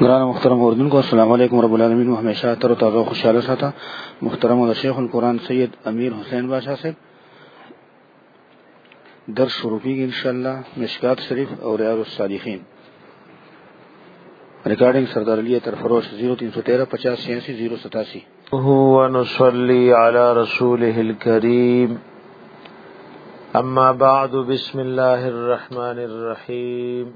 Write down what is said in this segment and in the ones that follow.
ګران محترم اوردونکو السلام علیکم رب العالمین و همیشه تر تازه خوشاله ساته محترم او شیخ القرآن سید امیر حسین بادشاہ صاحب درس شروع کیږي ان شاء الله مشکات شریف او ریاض الصالحین ریکارډینګ سردار علی تر فروش 0313 50 86 087 هو نصلي على رسوله الكريم أما بعد بسم الله الرحمن الرحيم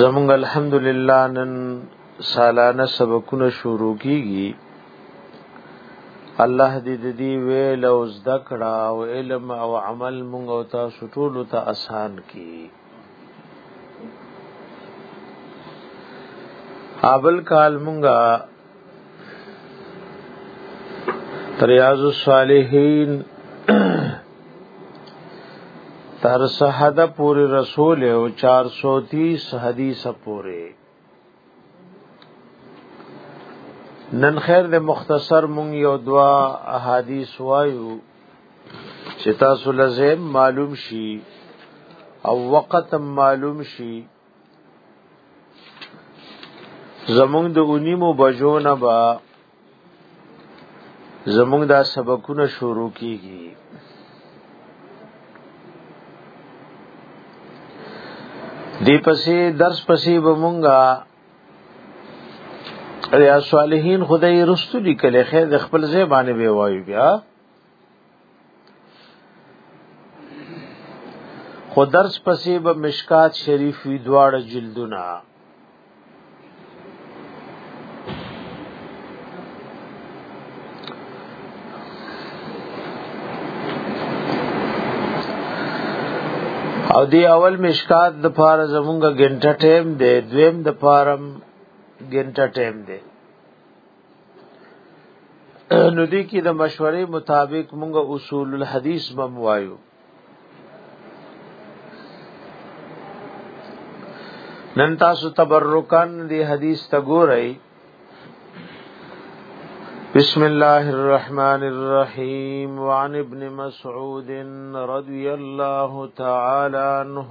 زمونږ الحمدلله نن سالانه سبقونه شروع کیږي الله دې د دې ویل او زده کړه او علم او عمل مونږ او تاسو ټول ته آسان کړي اول کال مونږه ریاض الصالحین تر سحده پوری رسول او 430 حدیث پوری نن خیر د مختصر مونږ یو دوا احادیث وایو چې تاسو لزم معلوم شي او وقت معلوم شي زمونږ د اونیمو بجو نه با زموږ دا سبقونه شروع کیږي دی پسې درس پسې به مونږه ریا صالحین خدای رستو لیکل خیر د خپل ځای باندې وایو بیا خو درس پسې به مشکات شریف وی دواړه جلدونه او دی اول مشکات د پاره زمونږه ګنټه ټیم دی دویم د پارم ګنټه ټیم دی نو دې کې د مشورې مطابق موږ اصول الحديث بم وایو نن تاسو تبرکان دې حدیث ته ګورئ بسم الله الرحمن الرحيم وعن ابن مسعود رضي الله تعالى عنه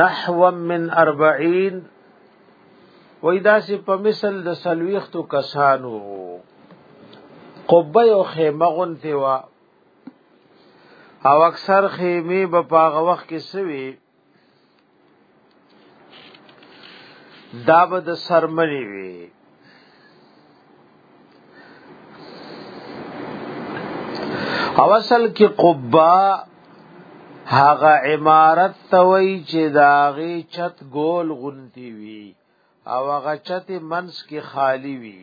نحو من 40 وای دا سی په مثل د سلويختو کسانو قبه او خیمه غونتی وا او اکثر خیمه په پاغه وخت کې سوي دا به د سرمنی وی او اصل کې قبا هغه عمارت توي چې داغي چت ګول غونتی وی او هغه چت منس کې خالی وی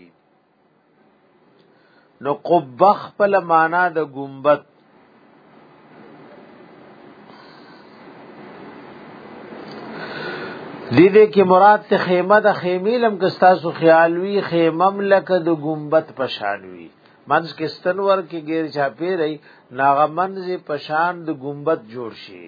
نو قبه خپل معنا د گنبد دې دې کې مراد ته خیمه د خیمه لم کې تاسو خیال وی خیمه لکه د گنبد پشان وی منځ کې ستنور کې غیر چا پیری ناغه منځ پشان د گنبد جوړ شي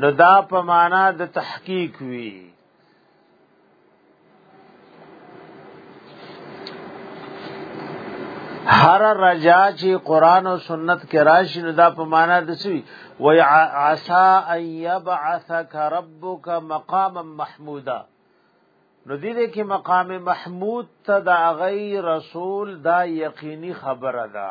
نو دا په معنا د تحقیق وی هر رجا چې قران او سنت کې راشي نو دا په معنا د سوي و عسى ان يبعثك ربك مقاما محمودا نو دې دې کې مقام محمود ته دا غي رسول دا یقیني خبره ده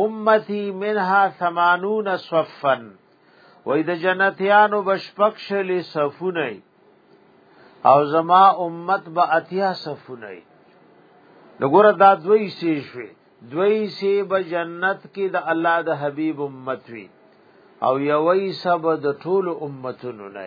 امتی منها ثمانون صفا وې د جنتیانو بشپکش لې صفونه او زما امت به اتیا صفونه وګوره دا دوی سي شوي دوی سي به جنت کې د الله د حبيب امت وي او یوې سبد ټول امتونو نه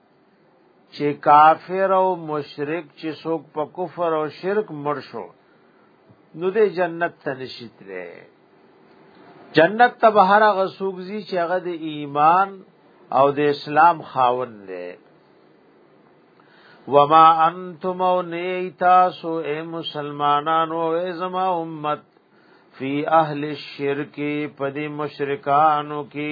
چې کافر او مشرک چې څوک په کفر او شرک مړ شو نو د جنت ته نشیت لري جنت ته بهر غسوګزي چې هغه د ایمان او د اسلام خاوند دی وما انتم او نیتاسو اے مسلمانانو اے زما امت فی اهل الشرک پدی مشرکانو کی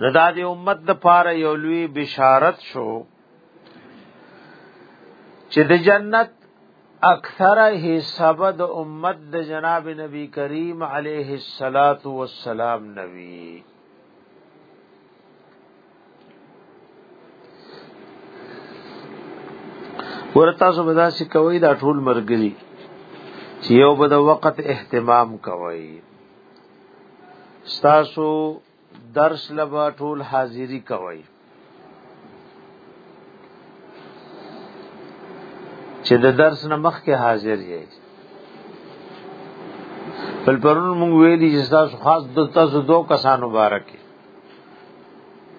نو دا د امت د پاره یو لوی بشارت شو چې د جنت اکثره حصہ د امت د جناب نبی کریم علیه الصلاۃ والسلام نبی ورته سو بدا سی کوي دا ټول مرګري چې یو بده وخت اهتمام کوي ستاسو درس لبا ټول حاضری کوي چې د درس نه مخکې حاضر یې بل پرون مونږ ویلي چې تاسو خاص د تاسو دو کسان مبارک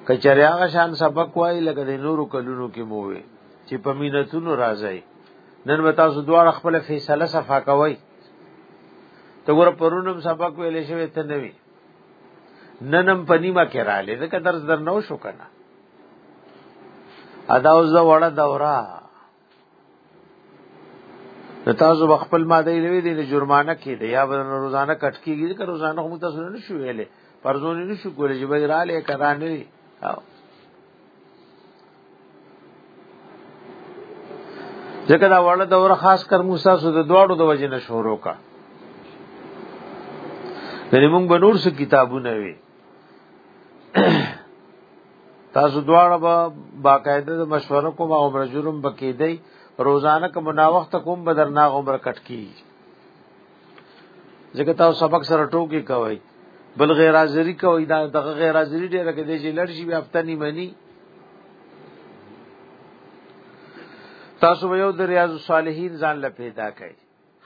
کچره هغه شان سبق وای لکه د نورو کلونو کې مو وي چې په مينتونو راځي نن به تاسو دواړه خپل فیصله صفا کوئ ته ګور پرونم سبق ویل شوی ته نه وی ننم پنیما کې را لې ځکه درس در نو شو کنه ادا اوس دا وړه دوره نو تاسو خپل ماده لوي دي جرمانه کې دی یا روزانه کټ کیږي که روزانه هم تاسو نه شو ویلې پرځونی نشو کولای چې بای را لې کرا نه ځکه دا وړه دوره خاص کر موسی سو د دواړو د وجې نه شروع کا یعنی موږ به نور څه کتابونه وي تاسو دواړه به باقاعده د مشوره کوم او مرجورم بکیدای روزانه کوم نا وخت کوم بدرنا عمر کټ کی ځکه تاسو سبق سره ټوکی کوي بل غیر حاضری کوي دا دغه غیر حاضری ډیره کې دی چې لړشي بیا هفته نیمه نی تاسو به یو د ریاض الصالحین ځان له پیدا کړئ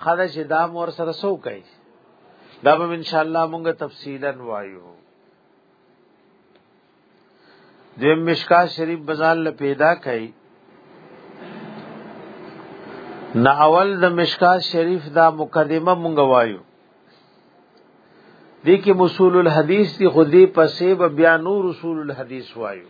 خدای چې دا مور سره سو کوي دا به ان شاء الله مونږ تفصیلا وایو د مشکا شریف بزان له پیدا کړي نه اول د مشکا شریف دا مقدمه مونږ وایو دې کې اصول الحدیث دی خو دې پسې بیا نور اصول الحدیث وایو